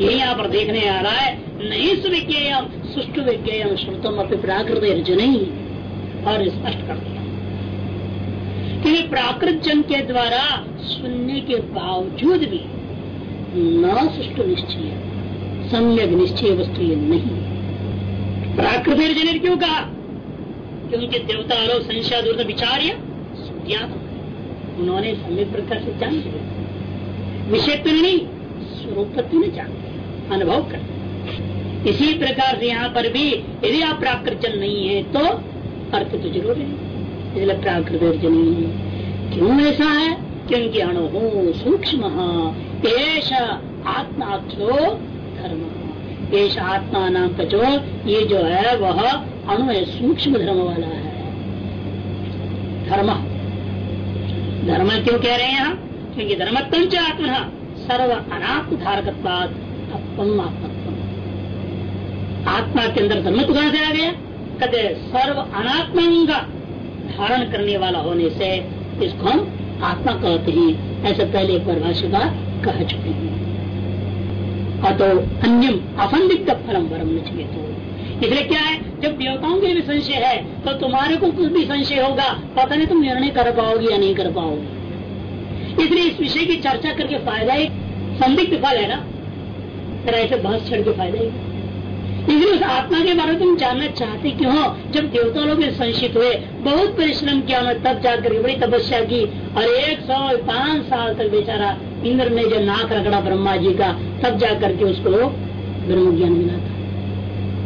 ये यहाँ पर देखने आ रहा है, नहीं सुविज्ञेय सुष्टु विज्ञेय श्रुतम अपनी प्राकृत नहीं और स्पष्ट कर दिया। कि प्राकृत जन के द्वारा सुनने के बावजूद भी न सुष्टु निश्चय, सम्यक निश्चय वस्तु ये नहीं प्राकृत जन क्यों कहा? क्योंकि देवता लोग संशय दूर विचार्य उन्होंने सम्यक प्रकार से जान लिया। विषय तो नहीं, स्वरूप न जान अनुभव कर। इसी प्रकार से यहाँ पर भी यदि आप प्राकृतन नहीं है तो अर्थ तो ज़रूर है। इसलिए प्राकृत नहीं है। क्यों ऐसा है? क्योंकि अणु सूक्ष्म एश आत्माख्यो धर्म। एश आत्मा नाम का जो, ये जो है, वह अणु है, सूक्ष्म धर्म वाला है। धर्म। धर्म क्यों कह रहे हैं यहाँ? क्योंकि धर्मत्म च आत्मा सर्व अनात्म धारकत्वाद आत्मा के अंदर धर्म तो कहाँ से आ गया। कहते सर्व अनात्मा का धारण करने वाला होने से इसको हम आत्मा कहते हैं। ऐसे पहले एक कह चुके हैं। अतो अन्यम असंदिग्ध फलम वरम न तो इसलिए क्या है? जब देवताओं के भी संशय है तो तुम्हारे को कुछ भी संशय होगा। पता नहीं तुम निर्णय कर पाओगे या नहीं कर पाओगे। इसलिए इस विषय की चर्चा करके फ़ायदा एक संदिग्ध फल है ना? फिर ऐसे बहस छड़ के फ़ायदा ही। इसलिए उस आत्मा के बारे में तुम जानना चाहते क्यों हो? जब देवता लोग संशित हुए, बहुत परिश्रम किया उन्होंने तब जाकर बड़ी तपस्या की। और एक सौ पाँच साल तक बेचारा इंद्र ने जो नाक रगड़ा ब्रह्मा जी का, तब जाकर के उसको ब्रह्म ज्ञान मिला था।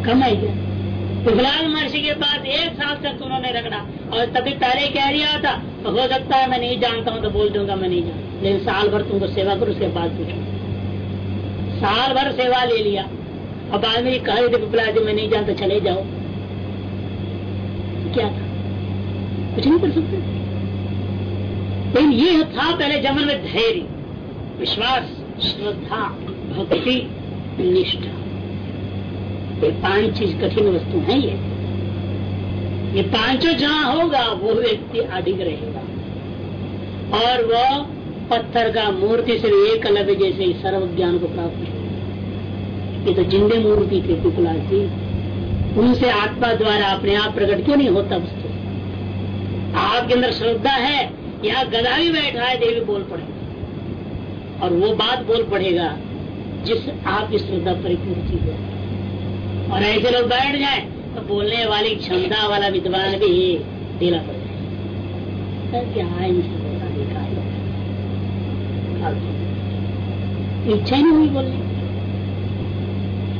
कम है क्या? प्रहलाद महर्षि के पास एक साल तक उन्होंने रगड़ा। और तभी पहले कह रहा था तो हो सकता है मैं नहीं जानता हूँ तो बोल दूँगा मैं नहीं जानता। लेकिन साल भर तुमको सेवा करो, उसके बाद पूछो साल भर सेवा ले लिया। अब बाद में कह थे प्रहलाद मैं नहीं जानता, चले जाओ। क्या था? कुछ नहीं कर सकते। लेकिन ये था, पहले जमन में धैर्य, विश्वास, श्रद्धा, भक्ति, निष्ठा। ये पाँच चीज़ कठिन वस्तु है ये। ये पाँचों जहाँ होगा, वो व्यक्ति अधिक रहेगा। और वह पत्थर का मूर्ति से एक अलग जैसे सर्व ज्ञान को प्राप्त ये तो जिंदे मूर्ति थे पिपला जी उनसे आत्मा द्वारा अपने आप प्रकट क्यों नहीं होता वस्तु? आपके अंदर श्रद्धा है, यहाँ गदा भी बैठा है, देवी बोल पड़ेगा। और वो बात बोल पड़ेगा, जिस आपकी श्रद्धा परिपूर्ति हो और ऐसे लोग बैठ जाए तो बोलने वाली क्षमता वाला विद्वान भी ढीला पड़ जाए इच्छा ही नहीं हुई बोलने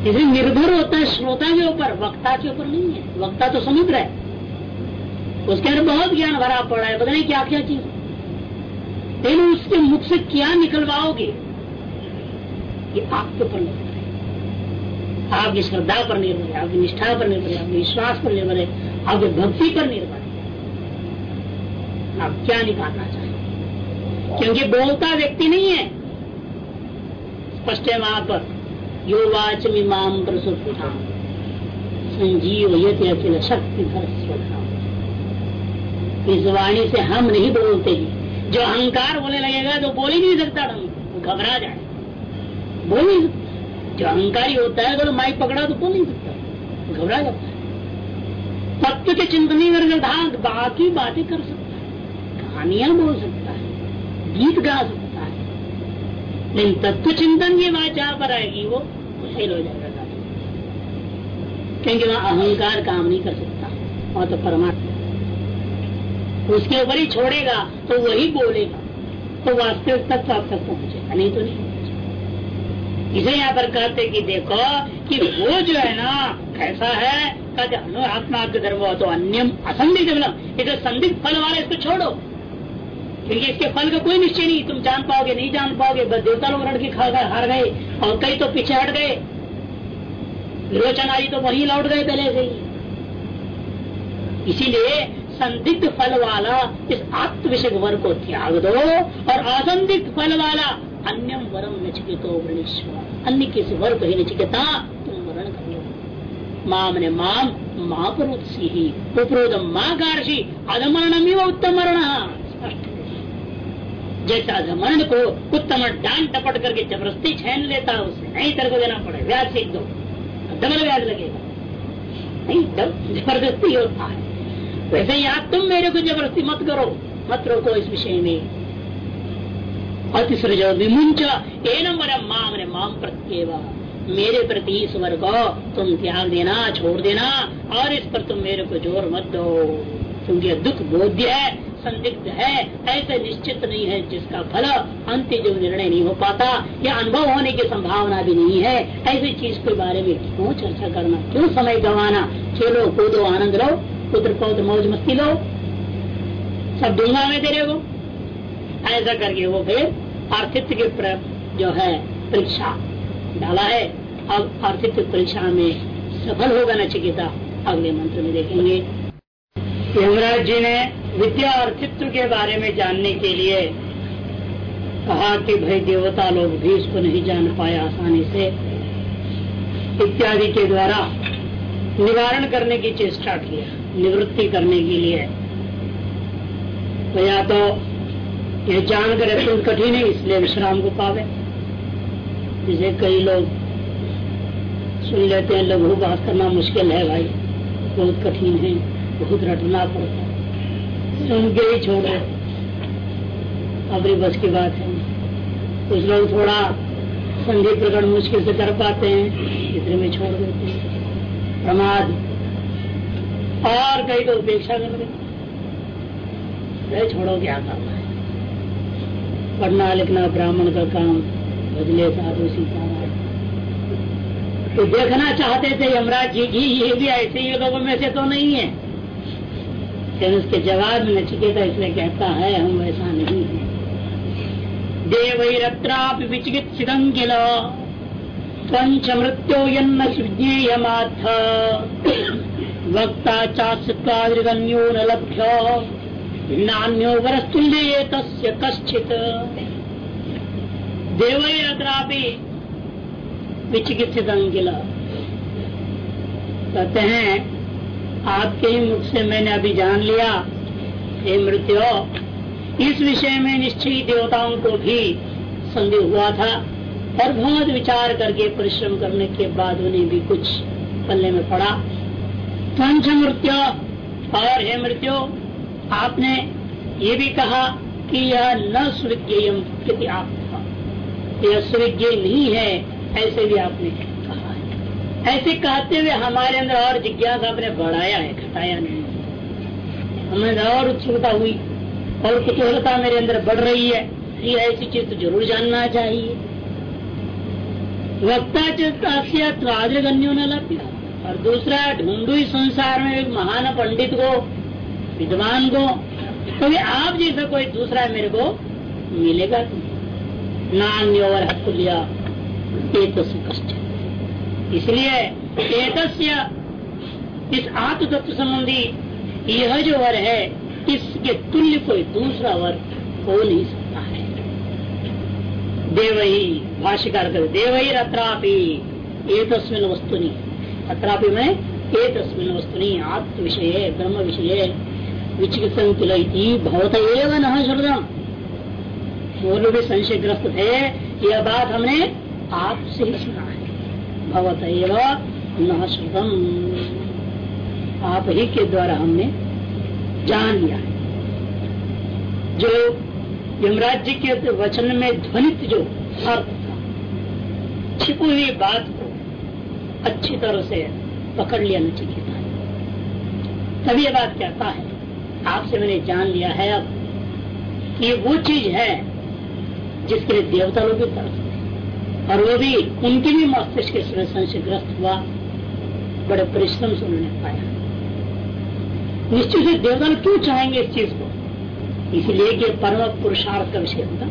इसलिए निर्भर होता है श्रोता के ऊपर, वक्ता के ऊपर नहीं है। वक्ता तो समुद्र है। उसके अंदर बहुत ज्ञान भरा पड़ा है नहीं क्या क्या चीज़। लेकिन उसके मुख से क्या निकलवाओगे? ये आपके ऊपर निर्भर है। आपकी श्रद्धा पर निर्भर है आपकी निष्ठा पर निर्भर है आपके विश्वास पर निर्भर है आपकी भक्ति पर निर्भर है, आप क्या निकालना चाहें क्योंकि बोलता व्यक्ति नहीं है। स्पष्ट है वहाँ पर। यो वाच मीमाम संजीव यति अखिल शक्ति इस वाणी से हम नहीं बोलते ही। जो अहंकार बोलने लगेगा तो बोल ही नहीं सकता ढंग घबरा जाए। बोल नहीं सकता। जो अहंकारी होता है, अगर माइक पकड़ा तो बोल नहीं सकता। घबरा जाता है। तत्व के चिंतन नहीं कर बाकी बातें कर सकता है। कहानियाँ बोल सकता गीत गा सकता है लेकिन तत्व चिंतन की बात जहाँ पर आएगी, वो फेल हो जाएगा। क्योंकि वहाँ अहंकार काम नहीं कर सकता, वहाँ तो परमात्मा। उसके ऊपर ही छोड़ेगा तो वही बोलेगा। तो वास्तविक तत्व आप तक पहुंचेगा, नहीं तो नहीं इसे यहाँ पर कहते कि देखो कि वो जो है ना, कैसा है, कहते अनु आत्मा के धर्म तो अन्यम असंदिग्ध मतलब इसे संदिग्ध फल वाला इसको छोड़ो। क्योंकि इसके फल का कोई निश्चय नहीं। तुम जान पाओगे, नहीं जान पाओगे, बस देवता लोग रट के खा गए हार गए और कई तो पीछे हट गए। विरोचन आदि तो वहीं लौट गए पहले से ही। इसीलिए संदिग्ध फल वाला इस आत्म विषय वर्ग को त्याग दो और असंदिग्ध फल वाला अन्यम वरम नचिकेतो वृणेश्वर। अन्य किसी वर को ही नचिकेता तुम वर्ण कर माम ने माम ही उपरोध माँ कार्षी अधमरणम उत्तम जैसा अधमरण को उत्तम डांट टपट करके ज़बरदस्ती छीन लेता है उसे नहीं तेरे को देना पड़े। व्याज सीख दो। डबल व्याज लगेगा। नहीं ज़बरदस्ती होता है वैसे याद तुम मेरे को ज़बरदस्ती मत करो। मत रोको इस विषय में। अतिसृज विमुंच एनम माम ने माम प्रत्येवा। मेरे प्रति इस वर्ग को तुम त्याग देना, छोड़ देना, और इस पर तुम मेरे को ज़ोर मत दो। क्योंकि दुख बोध्य है संदिग्ध है, ऐसे निश्चित नहीं है जिसका फल अंतिम जो निर्णय नहीं हो पाता, या अनुभव होने की संभावना भी नहीं है। ऐसी चीज़ के बारे में क्यों चर्चा करना? क्यों समय गंवाना? खेलो कूदो, आनंद लो, पुत्र पौध मौज मस्ती लो। सब दूँगा मैं तेरे को। ऐसा करके वो फिर आर्थित्व के जो है, परीक्षा डाला है। अब आर्थिक परीक्षा में सफल होगा नचिकेता अगले मंत्र में देखेंगे। यमराज जी ने विद्या और चित्र के बारे में जानने के लिए कहा कि भाई देवता लोग भी इसको नहीं जान पाए आसानी से। इत्यादि के द्वारा निवारण करने की चेष्टा किया निवृत्ति करने के लिए। तो या तो यह जानकर अत्यंत कठिन है, इसलिए विश्राम को पावे। जिसे कई लोग सुन लेते हैं, लघु बात करना मुश्किल है भाई, बहुत कठिन है, बहुत रटना पड़ता है। सुन के ही छोड़ दो अपनी बस की बात है। कुछ लोग थोड़ा संधि प्रकट मुश्किल से कर पाते हैं, इतने में छोड़ देते हैं। प्रमाद। और कई तो उपेक्षा कर देते छोड़ो, क्या करना है? पढ़ना लिखना ब्राह्मण का काम, बदले साधु सीता तो देखना चाहते थे यमराज जी की, ये भी ऐसे ही लोगों में से तो नहीं है। फिर उसके जवाब में नचिकेता इसलिए कहता है, हम वैसा नहीं है। देवैरत्रापि विचिकित्सित किल। पंच मृत्यो यन्न वक्ता चास्वादृगन्यो न लभ्य। नान्यो वरस्तुल्य तस्य कश्चित। देवैरत्रापि विचिकित्सित किल। कहते हैं आपके ही मुख से मैंने अभी जान लिया, हे मृत्यु। इस विषय में निश्चय देवताओं को भी संदेह हुआ था और बहुत विचार करके परिश्रम करने के बाद उन्हें भी कुछ पल्ले में पड़ा। पंच मृत्यु, और हे मृत्यु, आपने ये भी कहा कि यह न स्विज्ञ यह स्विज्ञ नहीं है, ऐसे भी आपने ऐसे कहते हुए हमारे अंदर और जिज्ञासा आपने बढ़ाया है, घटाया नहीं। हमें और उत्सुकता हुई। और कुतूहलता मेरे अंदर बढ़ रही है। ये ऐसी चीज़ तो ज़रूर जानना चाहिए। वक्ता चाद्रगन्यो न लभ्य। और दूसरा, ढूंढू संसार में एक महान पंडित को, विद्वान को तो आप जैसा कोई दूसरा मेरे को मिलेगा नान्य और हकुलिया एक तो कष्ट इसलिए इस आत्म तत्व संबंधी यह जो वर है, इसके तुल्य कोई दूसरा वर हो नहीं सकता है। देव ही भाष्यकार कर देव ही अत्रापि वस्तु नहीं अत्रापि में एक वस्तु आत्म विषय ब्रह्म विषय विचिकित्सन किलती भवत एवं न श्रुतम पूर्व भी संशयग्रस्त थे, यह बात हमने आपसे ही सुना। भवत न श्रुतम आप ही के द्वारा हमने जान लिया है। जो यमराज जी के वचन में ध्वनित जो अर्थ था, छिपी हुई बात को अच्छी तरह से पकड़ लिया नचिकेता तभी ये बात कहता है, आपसे मैंने जान लिया है अब कि वो चीज़ है जिसके लिए देवता लोग भी तरफ़ और वो भी, उनके भी मस्तिष्क इसमें संशयग्रस्त हुआ। बड़े परिश्रम से उन्होंने पाया। निश्चित से देवता क्यों चाहेंगे इस चीज़ को? इसलिए कि परम पुरुषार्थ का विषय होगा।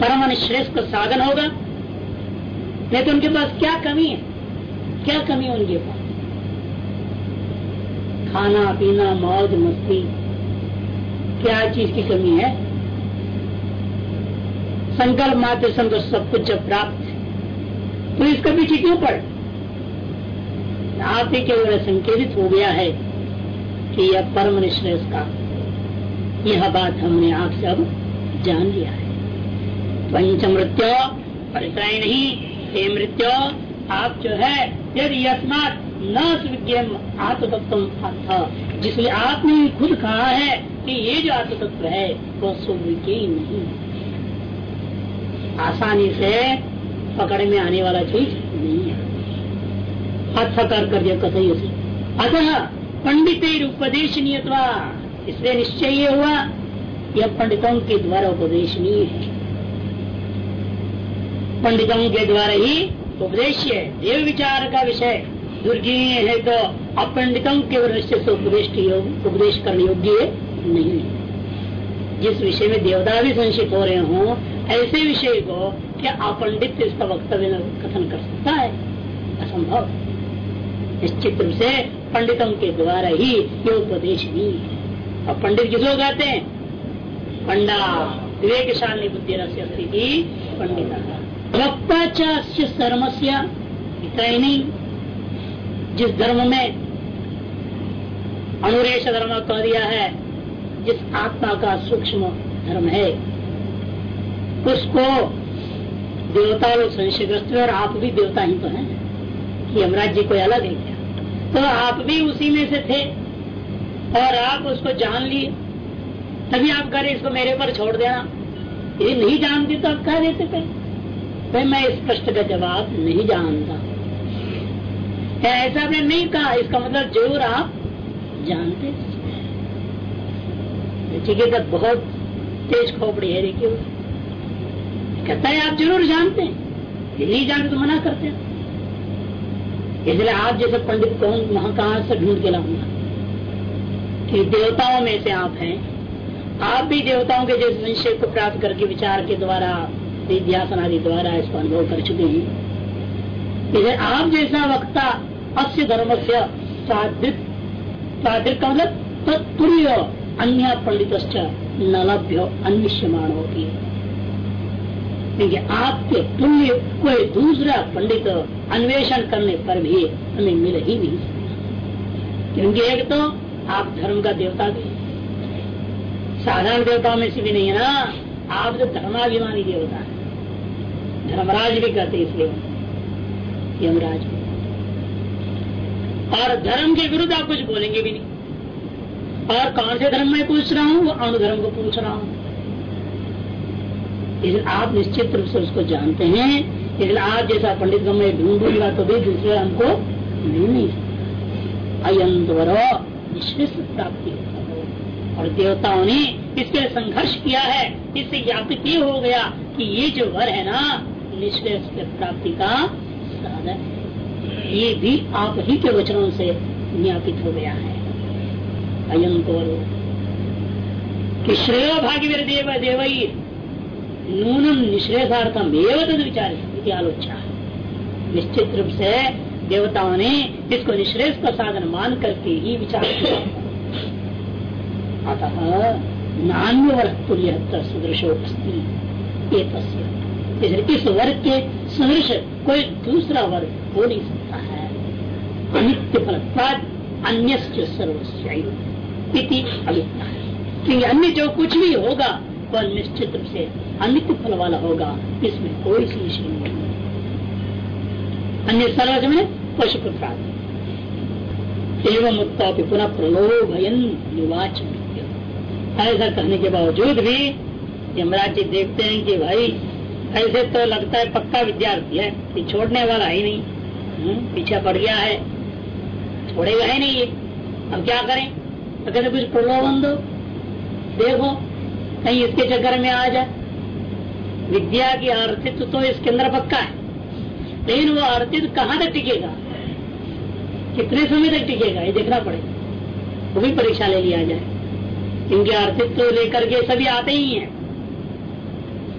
परम श्रेष्ठ का साधन होगा। नहीं तो उनके पास क्या कमी है? क्या कमी है उनके पास? खाना, पीना, मौज, मस्ती। क्या चीज़ की कमी है? संकल्प मात्र संतोष सब कुछ जब प्राप्त है। तो इसका पीछे क्यों पड़? आप ही केवल संकेतित हो गया है कि यह परम निश्रेष का यह बात हमने आपसे अब जान लिया है। पंच मृत्यु ही नहीं, हे मृत्यु, आप जो है, यदि अस्मात न स्विज्ञम आत्मतत्व अर्थ जिसलिए आपने खुद कहा है कि ये जो आत्म तत्व है, वह स्विज्ञ नहीं। आसानी से पकड़ में आने वाला चीज़ नहीं है। हाथ कर कर दिया कथई अतः पंडित उपदेश नियतवा इसलिए निश्चय ये हुआ, यह पंडितों के द्वारा उपदेशनीय है। पंडितों के द्वारा ही उपदेश है। देव विचार का विषय। दुर्गी है तो अपंडितों के वृक्ष से उपदेश उपदेश करने योग्य नहीं जिस विषय में देवता भी संशित हो रहे हो ऐसे विषय को क्या अपंडित इसका वक्तव्य कथन कर सकता है? असंभव। निश्चित रूप से पंडितों के द्वारा ही ये उपदेश भी और पंडित किसको कहते हैं? पंडा। विवेकशाली बुद्धि स्थिति पंडित। वक्ता चर्म से इतना ही नहीं। जिस धर्म में अनुरेश धर्म कह दिया है, जिस आत्मा का सूक्ष्म धर्म है उसको देवता लोग संशयग्रस्त और आप भी देवता ही तो हैं कि यमराज जी कोई अलग है क्या? तो आप भी उसी में से थे और आप उसको जान लिए। तभी आप कह रहे, इसको मेरे पर छोड़ देना। ये नहीं जानते तो आप कह देते थे भाई मैं इस प्रश्न का जवाब नहीं जानता। ऐसा आपने नहीं कहा, इसका मतलब ज़रूर आप जानते। ठीक है बहुत तेज खोपड़ी है, देखिए। कहता है, आप ज़रूर जानते हैं। नहीं जानते तो मना करते हैं। इसलिए आप जैसे पंडित कौन वहाँ से ढूंढ के लाऊँगा? कि देवताओं में से आप हैं। आप भी देवताओं के जैसे संशय को प्राप्त करके विचार के द्वारा विद्यासन आदि द्वारा इसको अनुभव कर चुके हैं। इधर आप जैसा वक्ता, अस्य धर्म से सादृक का मतलब तत्पुर्य अन्य पंडित न लभ्य अन्विष्यमाण होती क्योंकि आपके तुल्य कोई दूसरा पंडित अन्वेषण करने पर भी हमें मिल ही नहीं सकता। क्योंकि एक तो आप धर्म का देवता भी साधारण देवताओं में से भी नहीं है ना, आप तो धर्माभिमानी देवता है। धर्मराज भी कहते इसलिए यमराज और धर्म के विरुद्ध आप कुछ बोलेंगे भी नहीं। और कौन से धर्म में पूछ रहा हूँ, वो अणुधर्म को पूछ रहा हूँ। इसलिए आप निश्चित रूप से उसको जानते हैं इसलिए आप जैसा पंडित को मैं ढूंढूँगा तो भी दूसरे हमको मिल नहीं सकता अयंतवर निश्चित प्राप्ति और देवताओं ने इसके संघर्ष किया है, इससे ज्ञापित ये हो गया कि ये जो वर है ना निश्चय प्राप्ति का साधन ये भी आप ही के वचनों से ज्ञापित हो गया है। कि श्रेय भाग्य देव देव नूनम निश्रेषार्थम एवं तद विचार आलोचना निश्चित रूप से देवताओं ने इसको निश्रेष का साधन मान करके ही विचार किया। अतः नान्य वर्ग तुल्य सदृशो इस वर्ग के सदृश कोई दूसरा वर्ग हो नहीं सकता है। अनित्य फल अन्य सर्वस्वी अभिप्ता है क्योंकि अन्य जो कुछ भी होगा, वह निश्चित रूप से अनित्य फल वाला होगा इसमें कोई संशय नहीं अन्य सर्वज में पशु पुत्रादि एवं मुक्ता पुनः प्रलोभयन निवाच ऐसा कहने के बावजूद भी यमराज जी देखते हैं कि भाई ऐसे तो लगता है पक्का विद्यार्थी है कि छोड़ने वाला ही नहीं। हम्म, पीछे पड़ गया है। छोड़ेगा ही नहीं ये। अब क्या करें? कहते कुछ प्रलोभन दो। देखो कहीं इसके चक्कर में आ जाए। विद्या की अर्थित्व तो इसके अंदर पक्का है। लेकिन वो अर्थित कहाँ तक टिकेगा? कितने समय तक टिकेगा? ये देखना पड़ेगा। वो भी परीक्षा ले लिया जाए। क्योंकि अर्थित्व लेकर के सभी आते ही हैं।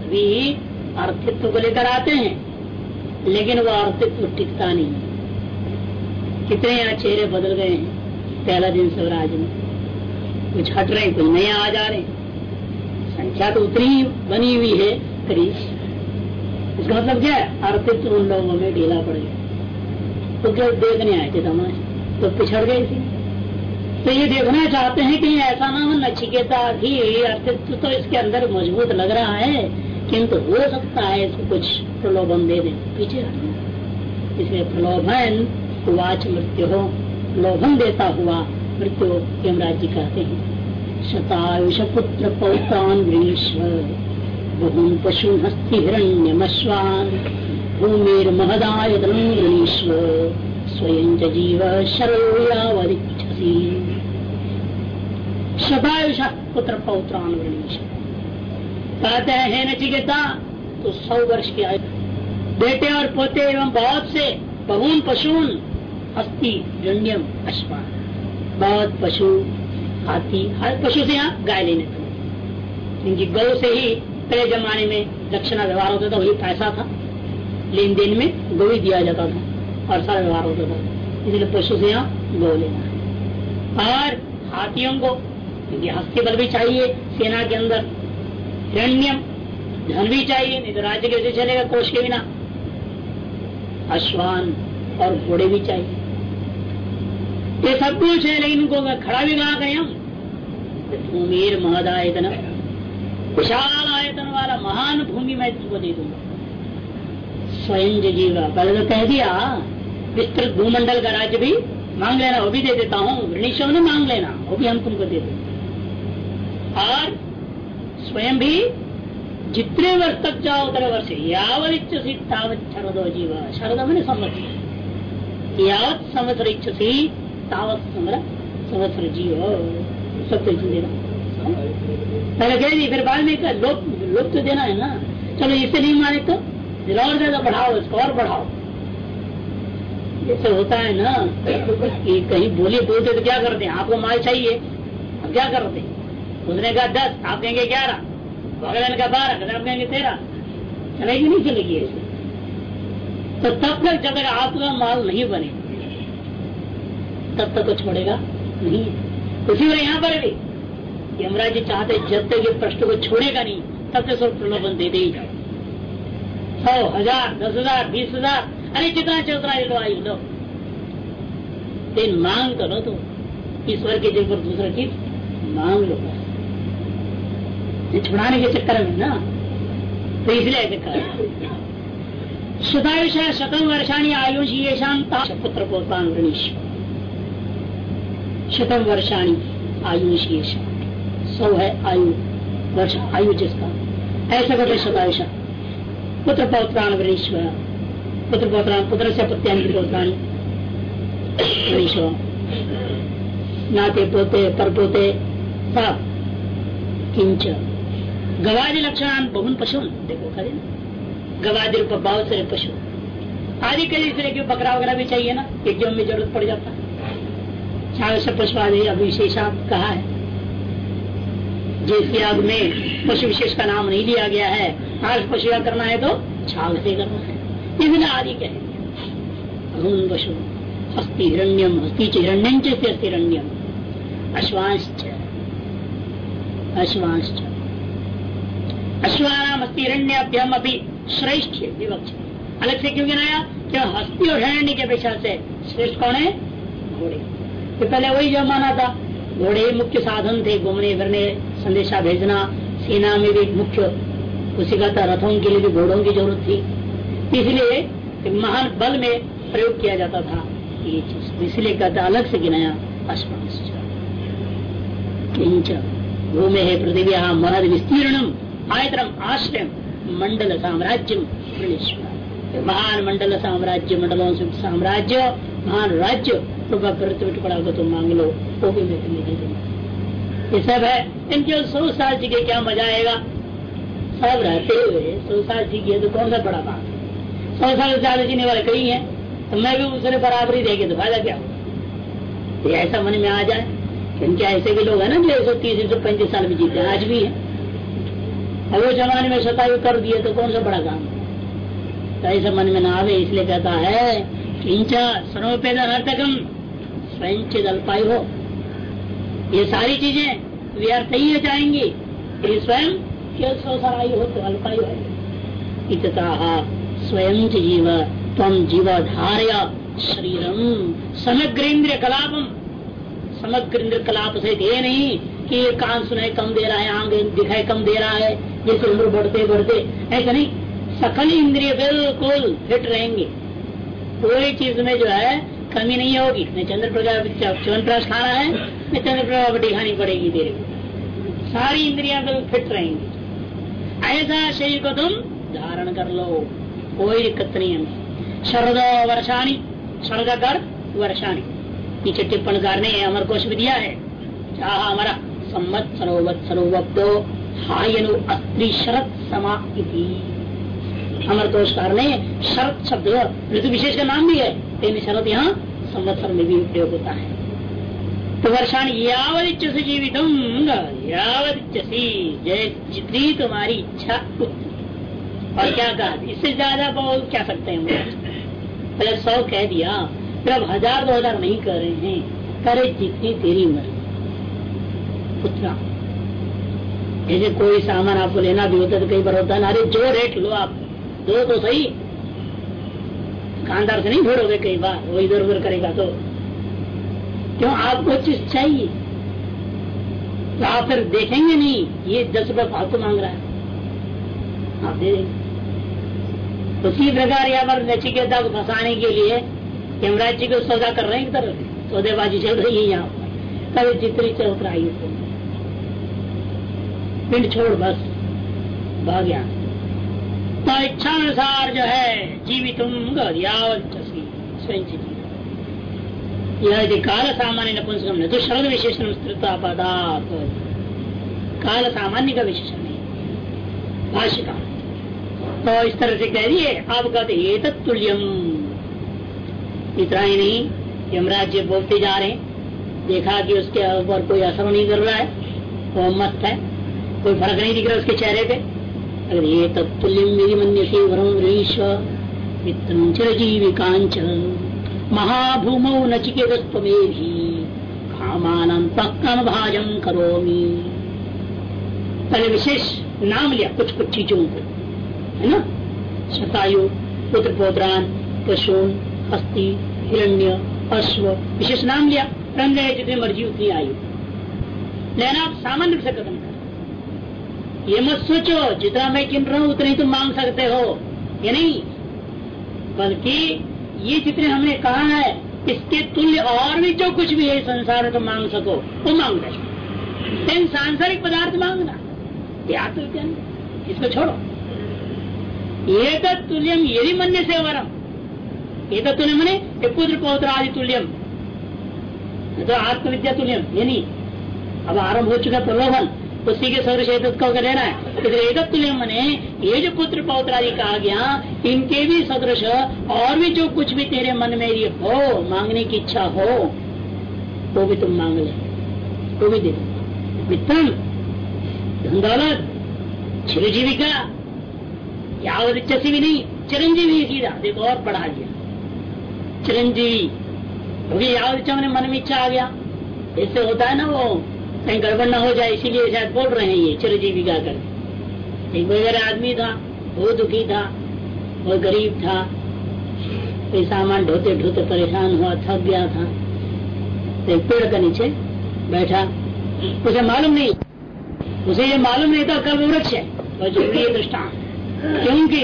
सभी अर्थित्व को लेकर आते हैं। लेकिन वह अर्थित्व टिकता नहीं है। कितने यहाँ चेहरे बदल गए हैं पहला दिन स्वराज में। कुछ हट रहे कुछ नए आ जा रहे संख्या तो उतनी बनी हुई है। करीब इसका मतलब क्या है? अर्थित्व उन लोगों में ढीला पड़ गया। तो क्या देखने आए थे तमाश तो पिछड़ गए इसी। तो ये देखना चाहते हैं कि ऐसा ना हो, नचिकेता भी अस्तित्व तो इसके अंदर मज़बूत लग रहा है, किंतु हो सकता है इसको कुछ प्रलोभन दे दे। पीछे इसलिए प्रलोभन, वाच मृत्यु हो प्रलोभन देता हुआ मृत्यु यमराज जी कहते हैं। शतायुष पुत्र पौतान ग्रीष्म बहुन पशु हस्ति हिरण्यमश्वान। भूमिर महदाय गृणीश्व स्वयं जीव शरोयावदिच्छसी शतायुष पुत्र पौत्रान कहते हैं, नचिकेता तो सौ वर्ष की आयु। बेटे और पोते एवं बहुत से बहुन पशुन अस्थि रण्यम अश्वान। बहुत पशु हाथी हर पशु से यहाँ गाय लेने। क्योंकि गौ से ही पहले जमाने में दक्षिणा व्यवहार होता था, वही पैसा था। लेन देन में गौ ही दिया जाता था और सारा व्यवहार होता था। इसलिए पशु से यहाँ गौ लेना है। और हाथियों को हस्ती बल भी चाहिए, सेना के अंदर हिरण्यम, धन भी चाहिए, नहीं तो राज्य कैसे चलेगा कोष के बिना। अश्वान और घोड़े भी चाहिए। ये सब कुछ है, लेकिन इनको खड़ा भी कहा गए हम? भूमिर महदायतन विशाल आयतन वाला महान भूमि मैं तुमको दे दूँगा। स्वयं जीवा पहले तो कह दिया विस्तृत भूमंडल का राज्य भी मांग लेना, वो भी दे देता हूँ। ऋणिशव ने मांग लेना, वो भी हम तुमको दे देंगे। और स्वयं भी जितने वर्ष तक जाओ, उतने वर्ष यावत इच्छसी तावत शरदो जीव। शरद मैंने संवत्सर यावत संवत्सर इच्छसी तावत संवत्सर जीव। सब देना। पहले कह दी फिर बाद में लोक लोक तो देना है ना। चलो, इसे नहीं माने तो फिर और ज़्यादा बढ़ाओ, इसको और बढ़ाओ। जैसे होता है ना, कि कहीं बोली बोलते तो क्या करते हैं? आपको माल चाहिए अब क्या करते उसने कहा, दस, आप कहेंगे ग्यारह अगले ने कहा बारह आप कहेंगे तेरह। चलेगी नहीं चलेगी ऐसे। तो तब तक जब तक आपका माल नहीं बने, तब तक कुछ छोड़ेगा नहीं। उसी तरह यहाँ पर भी यमराज जी चाहते जब तक ये प्रश्न को छोड़ेगा नहीं, तब तक सब प्रलोभन दे दे ही सौ हज़ार, दस हज़ार, बीस हज़ार, अरे जितना चलता है लो आई लो। लेकिन मांग करो तो ईश्वर के जगह पर दूसरा चीज़ मांग लो छुड़ाने के चक्कर में ना तो इसलिए कहा। शतायुष शतम वर्षाणी आयुष ये शांता पुत्र पोतान शतम वर्षाणी आयुष ये सौ है आयु, वर्ष आयु जिसका। ऐसा कहते शतायुष पुत्र पौत्राण गणेश्वर पुत्र पौत्राण, पुत्र से पुत्यान पौत्राणी। गणेश्वर नाते पोते पर पोते सब। किंच। गवादी लक्षण, बहुन पशु देखो खड़े गवादी रूप बहुत सारे पशु। आदि के तरह के बकरा वगैरह भी चाहिए ना एक में ज़रूरत पड़ जाता। है पशु आदि अभिशेषा कहा है। जिस याग में पशु विशेष का नाम नहीं लिया गया है। आज पशु याग करना है तो छाल से करना है। इसलिए आदि कहेंगे पशु हस्ति हिरण्यम, हस्ती हिरण्यम। हिरण्यम अश्वांश अश्वांश अश्वाराम हिरण्यभ्यम अभी श्रेष्ठ विवक्ष। अलग से क्यों गिनाया? क्या? हस्ती और हिरण्य के अपेक्षा से श्रेष्ठ कौन है? घोड़े। तो पहले वही जो माना था। घोड़े मुख्य साधन थे, घूमने, फिरने, संदेशा भेजना, सेना में भी मुख्य उसी का रथों के लिए भी घोड़ों की ज़रूरत थी। इसलिए महान बल में प्रयोग किया जाता था ये चीज़। इसलिए कहता अलग से गिनाया अश्वास भूमि है पृथ्वी महद विस्तीर्णम, आयतरम आश्रय मंडल साम्राज्य महान मंडल साम्राज्य, मंडलों से साम्राज्य, महान राज्य। को तुम मांग लो, वो भी मैं दे दूँगा। ये सब है। इनके सौ साल जी के क्या मज़ा आएगा? सब रहते हुए सौ साल जी की तो कौन सा बड़ा बात सौ साल ज़्यादा जीने वाले कई है तो मैं भी उसने बराबरी देगी तो फ़ायदा क्या हो ऐसा मन में आ जाए क्योंकि ऐसे भी लोग है ना जो एक सौ तीस, एक पैंतीस साल में जीते आज भी है। अब वो जमाने में शतायु कर दिए तो कौन सा बड़ा काम तो ऐसा मन में ना आवे, इसलिए कहता है किंचा सर्वपेद अनर्थकम स्वयं अल्पायु हो। ये सारी चीज़ें व्यर्थ ही हो जाएँगी। ये स्वयं केवल सौ आयु हो तो अल्पायु है। इतना स्वयं जीव तम जीव धार्य शरीरम समग्र इंद्रिय कलापम। इंद्र कलाप से ये नहीं कि ये कान सुनाई कम दे रहा है आंग दिखाई कम दे रहा है जैसे उम्र बढ़ते बढ़ते। ऐसा नहीं, सकल इंद्रिय बिल्कुल फिट रहेंगे। कोई चीज़ में जो है कमी नहीं होगी। मैं चंद्र प्रकाश चवन खाना है। मैं चंद्र प्रकाश बटी खानी पड़ेगी तेरे को। सारी इंद्रिया बिल्कुल फिट रहेंगी। ऐसा शरीर को तुम धारण कर लो। कोई दिक्कत नहीं है शरद वर्षाणी शरद कर वर्षाणी पीछे टिप्पणकार ने अमर कोश भी दिया है। चाह हमारा सम्मत सरोवत सरोवतो हायनु अस्त्री शरत समा अमर कोशकार ने शरत शब्द ऋतु विशेष का नाम भी है। लेकिन शरत यहाँ संवत्सर में भी उपयोग होता है। तो वर्षाण यावत जीवित यावत जितनी तुम्हारी इच्छा और क्या कहा? इससे ज़्यादा बोल क्या सकते हैं पहले सौ कह दिया, फिर अब हज़ार दो हज़ार नहीं कर रहे हैं। करे जितनी तेरी मर्ज़ी। उतना जैसे कोई सामान आपको लेना भी होता तो कई बार होता है अरे जो रेट लो आप, दो तो सही दुकानदार से नहीं ढूंढोगे कई बार, वो इधर उधर करेगा तो। क्यों? आपको चीज़ चाहिए। तो आप फिर देखेंगे नहीं, ये दस रुपए फालतू मांग रहा है। आप दे देंगे। उसी प्रकार यहाँ पर नचिकेता को फंसाने के लिए यमराज जी को सौदा कर रहे हैं एक तरफ़ सौदेबाजी चल रही है यहाँ पर। कभी चित्री चल रही है पिंड छोड़ बस, भाग गया तो इच्छा अनुसार जो है जीवित यह काल सामान्य नपुंसकम न तो शब्द विशेषण पदार्थ काल सामान्य का विशेषण। नहीं भाष्य का तो इस तरह से कह दिए आप कहते ये तुल्यम। इतना ही नहीं, यमराज जी बोलते जा रहे हैं। देखा कि उसके ऊपर कोई असर नहीं कर रहा है, वो मस्त है, कोई फ़र्क नहीं दिख रहा उसके चेहरे पे। अगर ये तत्ल्यम मेरी मन से वरुण चिरजीविकांच महाभूमौ नचिकेत भी कामान पक्कम भाजम करोमी। पहले विशेष नाम लिया, कुछ कुछ चीज़ों को, है ना? शतायु पुत्र पोत्रान पशुन अस्थि हिरण्य, अश्व, विशेष नाम लिया रंग जितनी मर्ज़ी उतनी आयु। लेना आप सामान्य से कदम कर ये मत सोचो जितना मैं गिन रहा हूँ उतना ही तुम मांग सकते हो ये नहीं बल्कि ये जितने हमने कहा है इसके तुल्य और भी जो कुछ भी है संसार में तुम मांग सको वो मांग रहे लेकिन सांसारिक पदार्थ मांगना आत्मविज्ञान इसको छोड़ो ये तो तुल्यम यदि मन से वरम ये तो तुल्य मने पुत्र पौत्र आदि तुल्यम तो आत्मविद्या तुल्यम ये नहीं अब आरंभ हो चुका प्रलोभन उसी के सदृश को लेना है। एक तुल्य मने, ये जो पुत्र पौत्र आदि कहा गया, इनके भी सदृश और भी जो कुछ भी तेरे मन में ये हो, मांगने की इच्छा हो, वो भी तुम मांग ले। वो भी दे मित्रम धन दौलत चिरजीविका यावत भी नहीं, चिरंजीवी सीधा। देखो, और बढ़ा दिया। चिरंजीवी, क्योंकि यावत ने मन में इच्छा आ गया। ऐसे होता है ना वो कहीं गड़बड़ ना हो जाए, इसीलिए शायद बोल रहे हैं ये चिरंजीवी का कर एक वगैरह आदमी था वो दुखी था वो गरीब था। कोई सामान ढोते ढोते परेशान हुआ, थक गया था। एक पेड़ के नीचे बैठा। उसे मालूम नहीं। उसे ये मालूम नहीं था कल वृक्ष है। वह ज़रूरी है दृष्टान क्योंकि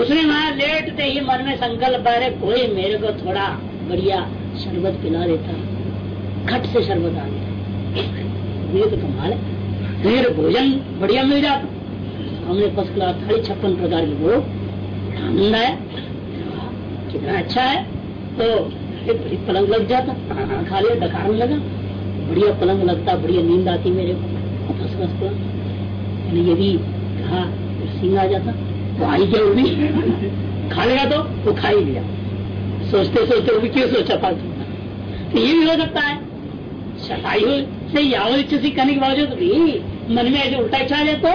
उसने वहाँ लेटते ही मन में संकल्प अरे कोई मेरे को थोड़ा बढ़िया शरबत पिला देता। खट से शरबत आ गया। ये तो कमाल है फिर भोजन बढ़िया मिल जाता। हमने फ़र्स्ट क्लास थाली छप्पन प्रकार की वो आनंद आया। कितना अच्छा है। तो बड़ी पलंग लग जाता। खा लिया डकारने लगा। बढ़िया पलंग लगता, बढ़िया नींद आती मेरे को। फ़र्स्ट क्लास पलंग। यदि कहा सिंह आ जाता। तो आई क्या वो भी। खा लेगा तो वो खा ही लिया। सोचते सोचते वो भी क्यों सोचा फालतू तो ये भी हो सकता है। शतायु से यावत इच्छा से करने के बावजूद भी मन में ऐसे उल्टा इच्छा आ जाए तो?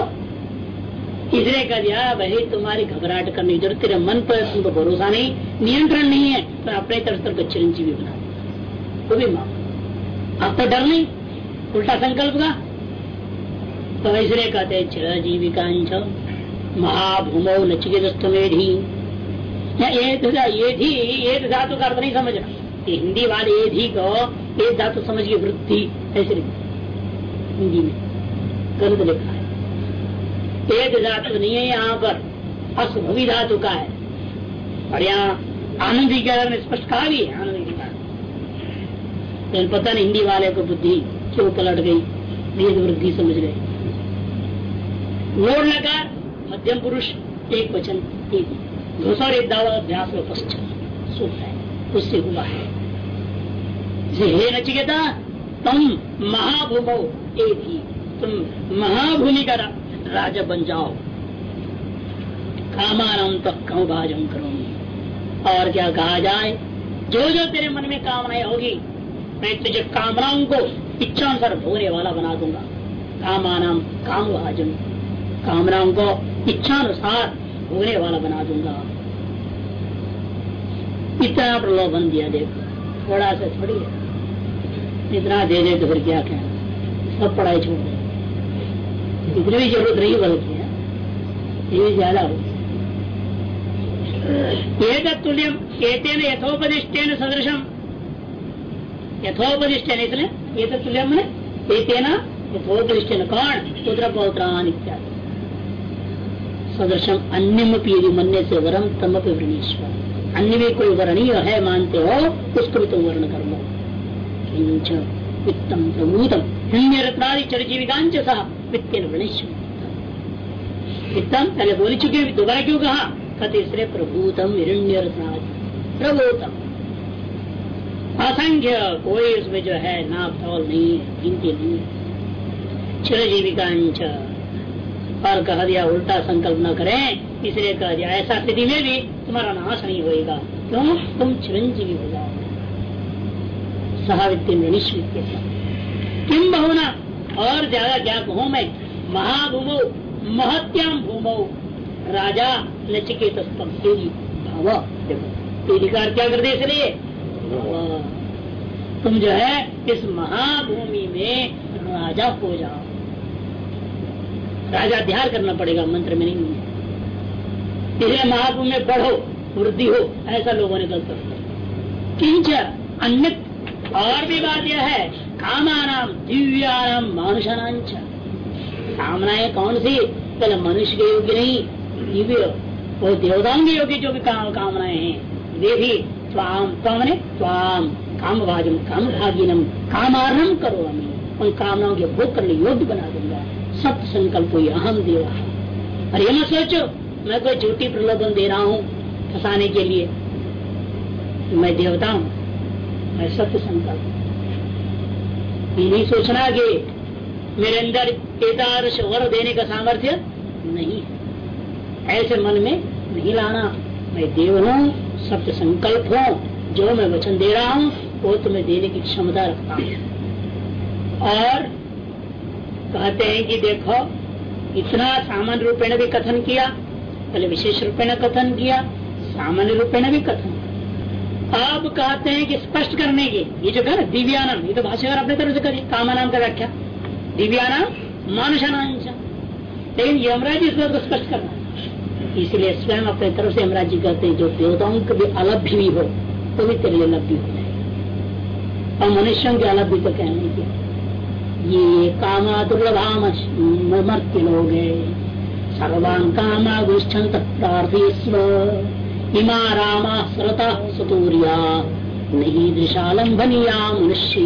इसलिए कह दिया, भाई, तुम्हारी घबराहट करने की ज़रूरत तेरे मन पर तुमको भरोसा नहीं, नियंत्रण नहीं है तो अपने तरफ़ तरफ़ चिरंजीवी बना वो भी माफ़। अब तो डर नहीं, उल्टा संकल्प का। तो इसलिए कहते चिरजीविका महाभूमो नचिकेत में धी ये ये धातु का अर्थ नहीं समझना ये हिंदी वाले भी को एक धातु समझ के वृद्धि ऐसे हिंदी में। गलत लिखा है। एक धातु नहीं है यहाँ पर। असभवी धातु का है। और यहाँ आनंद ने स्पष्ट कहा भी है, आनंद लेकिन पता नहीं, हिंदी वाले को बुद्धि क्यों पलट गई? भेद वृद्धि समझ गए मोड़ लगा, मध्यम पुरुष, एक वचन घुसर एक दावा अभ्यास में पश्चात सुख है। उससे हुआ है। हे नचिकेता तुम महाभूमो एक। ही तुम महाभूमि का राजा बन जाओ। कामान तक कहूँ भाजम करो। और क्या कहा जाए? जो जो तेरे मन में कामनाएँ होगी, मैं तुझे कामनाओं को इच्छा अनुसार भोगने वाला बना दूँगा। कामानाम काम भाजन, कामनाओं को इच्छा अनुसार भोगने वाला बना दूँगा। इतना प्रलोभन दिया देखो, थोड़ा सा थोड़ी है। इतना दे दे तो फिर क्या कहना सब पढ़ाई छोड़ दे। इतनी भी ज़रूरत नहीं बल्कि ये ज़्यादा हो एक तुल्यम एतेन यथोपदिष्टेन सदृशम यथोपदिष्टेन इसलिए ये तो तुल्यम है एतेन यथोपदिष्टेन कौन? पुत्र पौत्रान इत्यादि। सदृशम अन्यम यदि मन से वरम तमपि वृणीश्वर अन्य भी कोई वर्णीय है, मानते हो, उसको भी तो वर्ण कर लो। सह पहले बोल चुके दोबारा क्यों कहा कतिश्रे प्रभूतम हिरण्य रत्नादि प्रभूतम। असंख्य कोई उसमें जो है, नाप तौल नहीं है गिनती नहीं। है चिरजीविकांच और कह दिया, उल्टा संकल्प न करें, इसलिए कह दिया, ऐसा स्थिति में भी तुम्हारा नाश नहीं होएगा। क्यों? तुम चिरंजीवी हो जाओ। सहावित्य में निश्चित किम बहुना और ज़्यादा क्या कहूँ मैं महाभूमो, महत्याम भूमो, राजा नचिकेत भाव। देखो क्या कर दे इसलिए तुम जो है, इस महाभूमि में राजा हो जाओ। राजा ध्यान करना पड़ेगा, मंत्र में नहीं। इसलिए महाभूमि में बढ़ो, वृद्धि हो, ऐसा लोगों ने गलत किंच अन्य और भी बात यह है, कामानाम दिव्यानाम मानुषानांच कामनाएँ कौन सी? पहले मनुष्य के योग्य नहीं, दिव्य वो देवताओं के योग्य जो भी काम, कामनाएँ हैं। वे भी स्वाम तमने स्वाम काम भाजम काम भागिनम कामारम करो उन कामनाओं के भोग करने योग्य बना दूँगा। सत्य संकल्प ही अहम देवा और ये मत सोचो, मैं कोई झूठी प्रलोभन दे रहा हूँ फंसाने के लिए। मैं देवता हूँ। मैं सत्य संकल्प ये नहीं सोचना कि मेरे अंदर एकादश वर देने का सामर्थ्य नहीं है। ऐसे मन में नहीं लाना। मैं देव हूँ, सत्य संकल्प हूँ। जो मैं वचन दे रहा हूँ, वो तुम्हें देने की क्षमता रखता हूँ। और कहते हैं कि देखो, इतना सामान्य रूपेण भी कथन किया, पहले विशेष रूपेण कथन किया, सामान्य रूपेण भी कथन अब कहते हैं कि स्पष्ट करने के ये जो कह दिव्यानम ये तो भाषा अपने तरफ़ से करिए कामा नाम का व्याख्या। दिव्यानाम मानुषानांश लेकिन यमराज इस बात को स्पष्ट करना इसलिए स्वयं अपने तरफ़ से यमराज जी कहते हैं, जो देवताओं के भी अलभ्य भी हो तो भी तेरे लिए लभ्य हो जाए और मनुष्यों के अलभ्य तो कहने के ये कामा दुर्लभाम, मर्त्य लोग सर्वान कामा गुच्छन्त प्रार्थेस्व इमा रामा सरता सतूरिया, नहीं दृशालंबनिया मनुष्य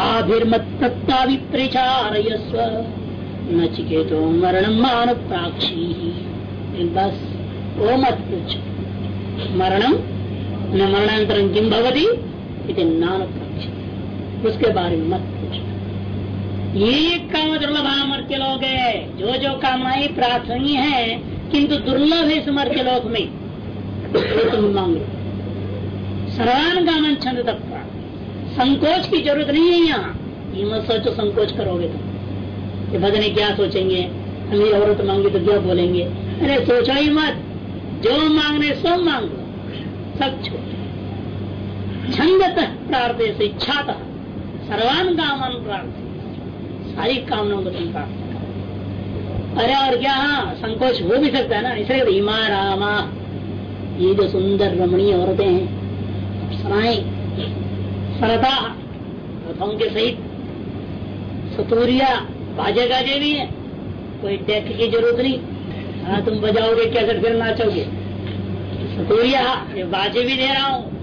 आभिर्मत्ता विप्रचारयस्व नचिकेतो मरण मान प्राक्षी बस वो मत पूछ मरणम न मरणांतरम किम भवती? नान प्राक्षी उसके बारे में मत पूछ। ये काम दुर्लभ मर्त्य लोग है जो जो कामनाएँ प्रार्थनीय है, किंतु दुर्लभ है इस मर्त्य लोक में। सर्वान कामन छंद तक संकोच की ज़रूरत नहीं है यहाँ। ये मत सोचो संकोच करोगे तुम ये भगने क्या सोचेंगे? अमीर औरत मांगी तो क्या बोलेंगे? अरे सोचो ही मत। जो मांगने सो मांग। लो सब छोड़। छंदत प्रार्थना से इच्छा सर्वान कामन प्रार्थ सारी कामनाओं को तुम प्राप्त अरे और क्या? हाँ संकोच हो भी सकता है ना। इसलिए हिमा रामा। ये जो सुंदर रमणीय औरतें हैं अप्सराएँ सरदा रथों के सहित, सतूरिया, बाजे गाजे भी है, कोई डेक की ज़रूरत नहीं। हाँ तुम बजाओगे कैसे फिर नाचोगे। सतूरिया, ये बाजे भी दे रहा हूँ।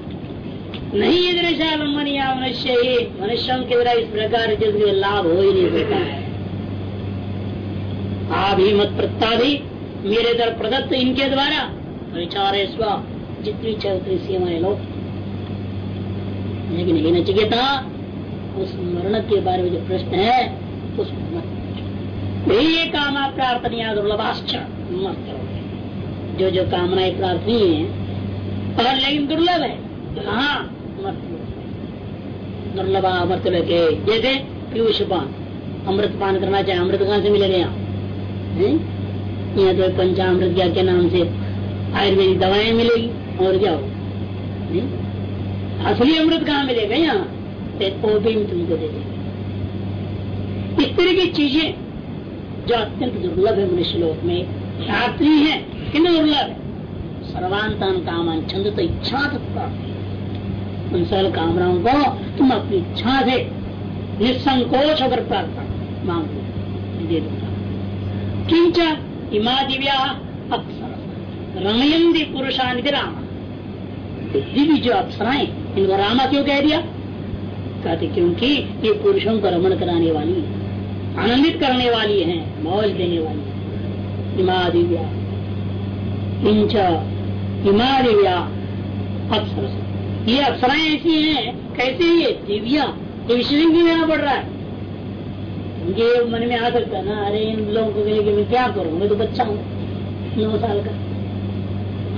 नहीं ये दृशा लंबनिया मनुष्य ही मनुष्यों के द्वारा इस प्रकार जिसके लाभ हो ही नहीं सकता है। आप ही मत प्रत्ता भी मेरे दर प्रदत्त इनके द्वारा जितनी चौथी सीमाएँ लो लेकिन ये नचिकेता उस मरण के बारे में जो प्रश्न है, उस ये आप प्रार्थनिया मत जो जो कामनाएँ प्रार्थनीय है और लेकिन दुर्लभ है। हाँ मत दुर्लभ अमृत लगे जैसे पीयूष पान, अमृत पान करना चाहे, अमृत कहाँ से मिलेगा? यहाँ यहाँ तो पंचामृत क्या क्या नाम से आयुर्वेदिक दवाएँ मिलेगी, और क्या हो असली अमृत कहाँ मिलेगा? यहाँ। वो भी तुमको दे देंगे। इस तरह की चीज़ें जो अत्यंत दुर्लभ है मनुष्य लोक में, शास्त्री है किन दुर्लभ है? सर्वांतान कामान छंद तो इच्छा प्राप्त उन सरल कामनाओं को तुम अपनी इच्छा से निसंकोच होकर प्राप्त मांग, दे दूँगा। किंच इमा दिव्या अप्सर। रमयंदी पुरुषान राम। भी जो अप्सराएँ इनको रामा क्यों कह दिया? कहते, क्योंकि ये पुरुषों को रमण कराने वाली आनंदित करने वाली है, मौज देने वाली इमा दिव्या इंच इमा दिव्या अप्सर ये अप्सराएँ ऐसी हैं, कैसे ये दिव्या? ये विषय भी लेना पड़ रहा है? ये मन में आ सकता है ना अरे इन लोगों को क्या करूँ? मैं तो बच्चा हूँ, नौ साल का।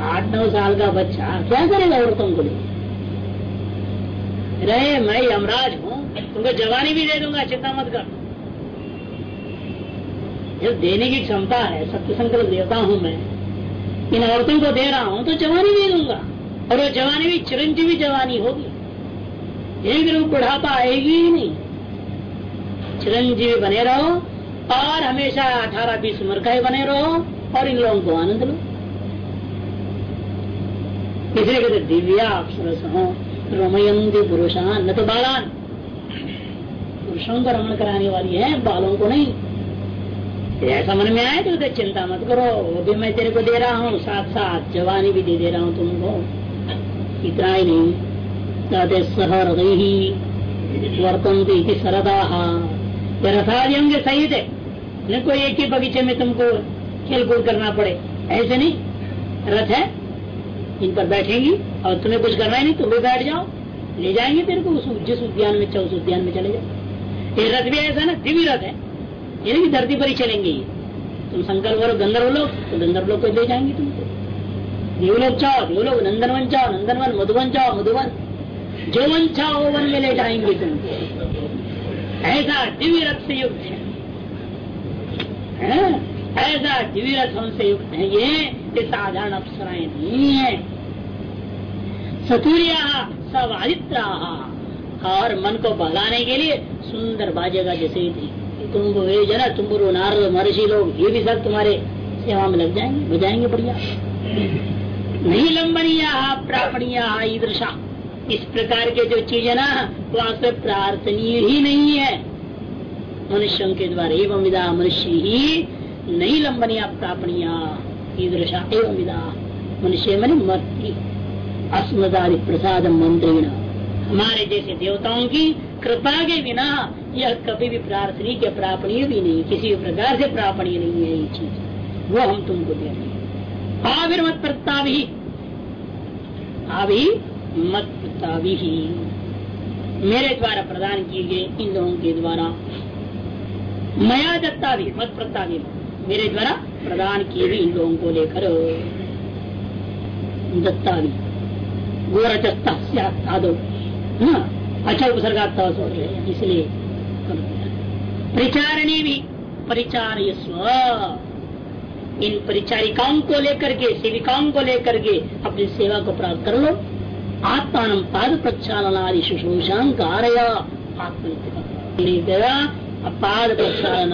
आठ नौ साल का बच्चा, क्या करेगा औरतों को? रहे मैं यमराज हूँ तुमको जवानी भी दे दूँगा, चिंता मत कर। जब देने की क्षमता है, सत्य संकल्प देता हूँ मैं। इन औरतों को दे रहा हूँ तो जवानी दे दूँगा। और वो जवानी भी, चिरंजीवी जवानी होगी। एक दिन बुढ़ापा आएगी ही नहीं। चिरंजीवी बने रहो, और हमेशा अठारह बीस उम्र का ही बने रहो, और इन लोगों को आनंद लो। इसलिए कहते दिव्या अक्षर हो रमयंती पुरुषान न तो बालान। पुरुषों को रमण कराने वाली है, बालों को नहीं। ऐसा मन में आए तो चिंता मत करो, वो भी मैं तेरे को दे रहा हूँ साथ साथ जवानी भी दे दे रहा हूँ तुमको। इतना ही नहीं। कहते, सहृदय ही वर्तनते सरदा रथादि होंगे सही थे न कोई एक ही बगीचे में तुमको खेल कूद करना पड़े। ऐसे नहीं। रथ है। इन पर बैठेंगी और तुम्हें कुछ करना ही नहीं, तुम भी बैठ जाओ। ले जाएँगे तेरे को उस जिस उद्यान में उस उद्यान में चले जाओ। ये रथ भी ऐसा ना, दिव्य रथ है। ये नहीं धरती पर ही चलेंगे तुम संकल्प करो, गंधर्व लोग तो गंधर्व लोग को ले जाएँगे तुमको। देवलोक चाहो देवलोक नंदनवन चाहो, नंदनवन मधुवन चाहो मधुवन जो वन चाहो, वो वन में ले जाएँगे तुमको। ऐसा दिव्य रथ से युक्त है? ऐसा दिव्य रथों से युक्त है, ये ये साधारण अप्सराएँ नहीं है। सतुरिया सब और मन को बहलाने के लिए सुंदर बाजेगा जैसे थी तुम वे जना तुम नारद महर्षि लोग, ये भी सब तुम्हारे सेवा में लग जाएँगे बजाएँगे बढ़िया। नहीं लंबनिया प्रापणिया ईदृशा। इस प्रकार के जो चीज़ है ना वास्तव प्रार्थनीय ही नहीं है। मनुष्यों के द्वारा एवं विदा मनुष्य ही नहीं लंबनिया प्रापणिया ईदृशा एवं विदा मनुष्य मन मर्ती। अस्मदादि प्रसाद मंत्रीण। हमारे जैसे देवताओं की कृपा के बिना यह कभी भी प्रार्थनी के प्रापणीय भी नहीं, किसी भी प्रकार से प्रापणीय नहीं है ये चीज़। वो हम तुमको दे रहे हैं। आविर्मत प्रतापी अभी मत प्रतापी मेरे द्वारा प्रदान किए गए इन लोगों के द्वारा। मया दत्ता भी मत प्रतापी मेरे द्वारा प्रदान किए भी इन लोगों को लेकर दत्ता भी गोरचस्ता आदो हाँ अच्छा उपसर्गात्ता इसलिए परिचारणी भी परिचार इन परिचारिकाओं को लेकर के, सेविकाओं को लेकर के अपनी सेवा को प्राप्त कर लो। आत्मान पाद प्रक्षालन आदि शुश्रूषां कारया पाद प्रक्षालन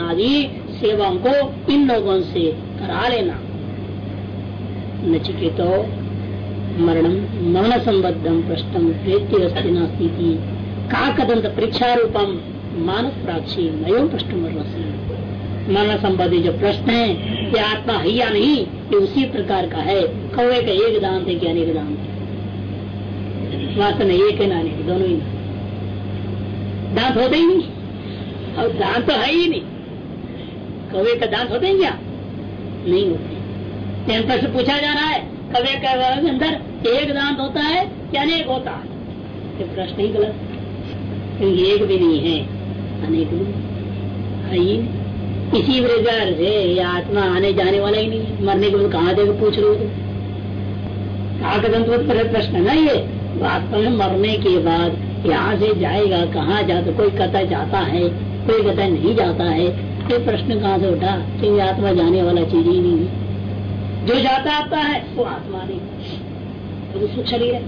सेवाओं को इन लोगों से करा लेना। नचिकेतो मरणम मरण संबद्धम प्रश्न प्रेत्य अस्ति नास्ती का कदंत परीक्षा रूपम मानव प्राक्षी नयो प्रश्न मरण संबंधी जो प्रश्न है कि आत्मा है या नहीं, ये उसी प्रकार का है। कौवे का एक दांत है कि अनेक दांत? है वास्तव में एक है ना अनेक, दोनों ही दांत होते ही नहीं। और दांत तो है ही नहीं। कौवे का दांत होते हैं क्या? नहीं होते। प्रश्न पूछा जा रहा है, कवे के अंदर एक दांत होता है या अनेक होता है? ये प्रश्न ही गलत क्योंकि एक भी नहीं है, अनेक भी इसी प्रकार से ये आत्मा आने जाने वाला ही नहीं मरने के बाद कहाँ देगा पूछ रहे हो तो प्रश्न ना ये। आत्मा में मरने के बाद यहाँ से जाएगा, कहाँ जाता कोई कहता जाता है, कोई कहता नहीं जाता है। ये प्रश्न कहाँ से उठा? क्योंकि आत्मा जाने वाला चीज़ ही नहीं है। जो जाता आता है, वो आत्मा नहीं। तो शरीर है।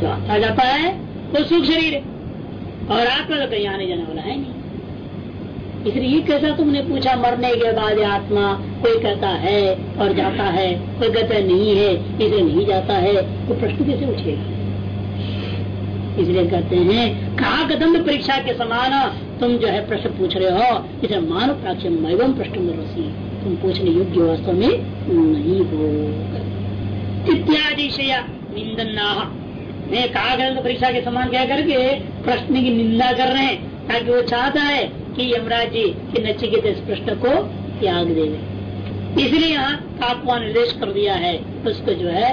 जो आता जाता है, वो सुख शरीर है। और आत्मा तो कहीं आने जाने वाला है नहीं। इसलिए कैसा तुमने पूछा, मरने के बाद आत्मा कोई कहता है और जाता है, कोई कहता नहीं है, इसे नहीं जाता है तो प्रश्न कैसे उठेगा? इसलिए कहते हैं, कहा कदम परीक्षा के समान तुम जो है प्रश्न पूछ रहे हो, इसे मानव प्राक्षम एवं प्रश्न रसी। तुम पूछने योग्य वास्तव में नहीं हो। इत्यादि निंदन मैं कहा गया तो परीक्षा के समान क्या करके प्रश्न की निंदा कर रहे हैं, ताकि वो चाहता है कि यमराज जी के नचिकेत इस प्रश्न को त्याग दे। इसलिए यहाँ आपको निर्देश कर दिया है, उसको जो है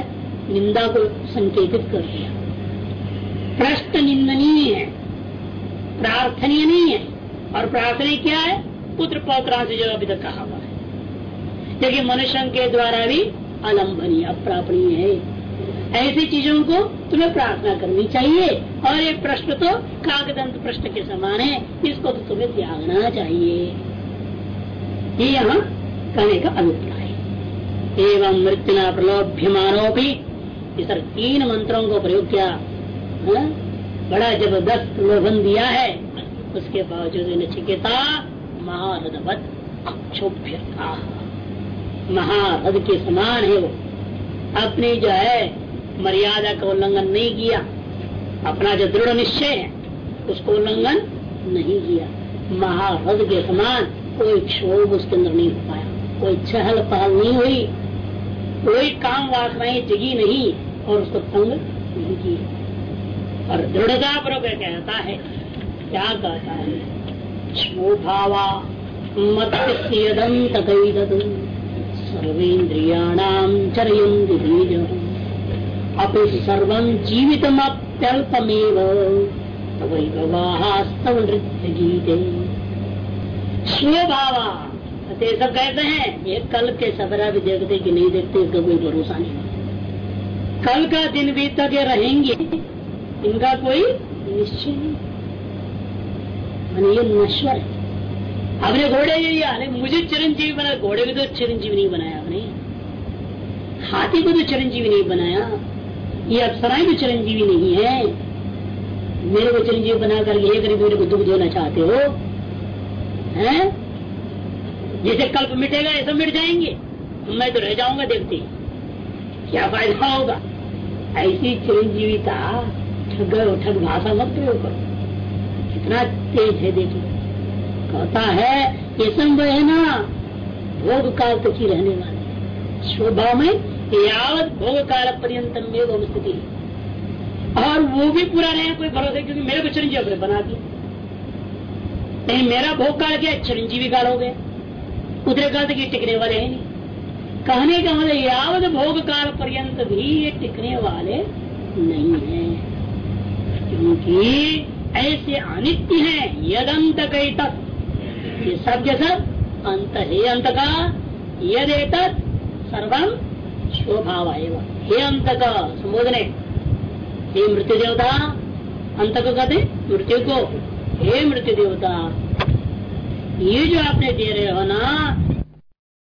निंदा को संकेतित कर दिया। प्रश्न निंदनीय है। प्रार्थनीय नहीं है। और प्रार्थना क्या है? पुत्र पौत्रा से जो अभी तक कहा हुआ है। क्योंकि मनुष्य के द्वारा भी अलम्भनीय अप्रापणीय है। ऐसी चीज़ों को तुम्हें प्रार्थना करनी चाहिए। और ये प्रश्न तो कागदंत प्रश्न के समान है। इसको तो तुम्हें त्यागना चाहिए। ये यहाँ कहने का अभिप्राय एवं मृत्यु प्रलोभ्यमानो भी इस तीन मंत्रों को प्रयोग किया। हा? बड़ा ज़बरदस्त प्रलोभन दिया है। उसके बावजूद नचिकेता महारथवत अक्षोभ्य महारथ के समान है वो। अपनी जो है, मर्यादा का उल्लंघन नहीं किया। अपना जो दृढ़ निश्चय है, उसको उल्लंघन नहीं किया। महारथ के समान कोई क्षोभ उसके अंदर नहीं हो पाया। कोई चहल पहल नहीं हुई। कोई काम वासनाएँ जगी नहीं और उसको तंग नहीं किया। और दृढ़ता पर कहता है, क्या कहता है? क्षोभावा मत सर्वेन्द्रियाणाम चरयंती बीज अपि सर्व जीवित अप्यल्पमेव तवस्तव नृत्य गीते स्वभावा सब कहते हैं, ये कल के सवेरा भी देखते कि नहीं देखते, इसका कोई भरोसा नहीं। कल का दिन भी तक रहेंगे इनका कोई निश्चय नहीं। ये नश्वर। है अपने घोड़े के लिए मुझे चिरंजीवी बनाया घोड़े को तो चिरंजीवी नहीं बनाया आपने हाथी को तो चिरंजीवी नहीं बनाया। ये अप्सराएँ तो चिरंजीवी नहीं है। मेरे को चिरंजीवी बना कर ये करीब मेरे को दुख देना चाहते हो। हैं? जैसे कल्प मिटेगा, ऐसा मिट जाएँगे। मैं तो रह जाऊँगा देखते। क्या फ़ायदा होगा? ऐसी चिरंजीवी चिरंजीविता ठग ठग भाषा मत प्रयोग करो। कितना तेज है देखिए कहता है ये सब है ना भोग काल तक ही रहने वाले शोभा में यावत भोग काल पर्यंत में स्थिति और वो भी पूरा रहे कोई भरोसा, क्योंकि मेरे को चिरंजीवी अपने बना दिया नहीं, मेरा भोग काल क्या चिरंजीवी काल हो गया। उतरे काल तक ये टिकने वाले हैं नहीं। कहने का मतलब यावत भोग काल पर्यंत भी ये टिकने वाले नहीं है। क्योंकि ऐसे अनित्य है कई तक ये सब के सब अंत है अंत का यद सर्वम स्वभाव हे अंत का संबोधने। हे मृत्यु देवता अंत को कहते मृत्यु को हे मृत्यु देवता ये जो आपने दे रहे हो ना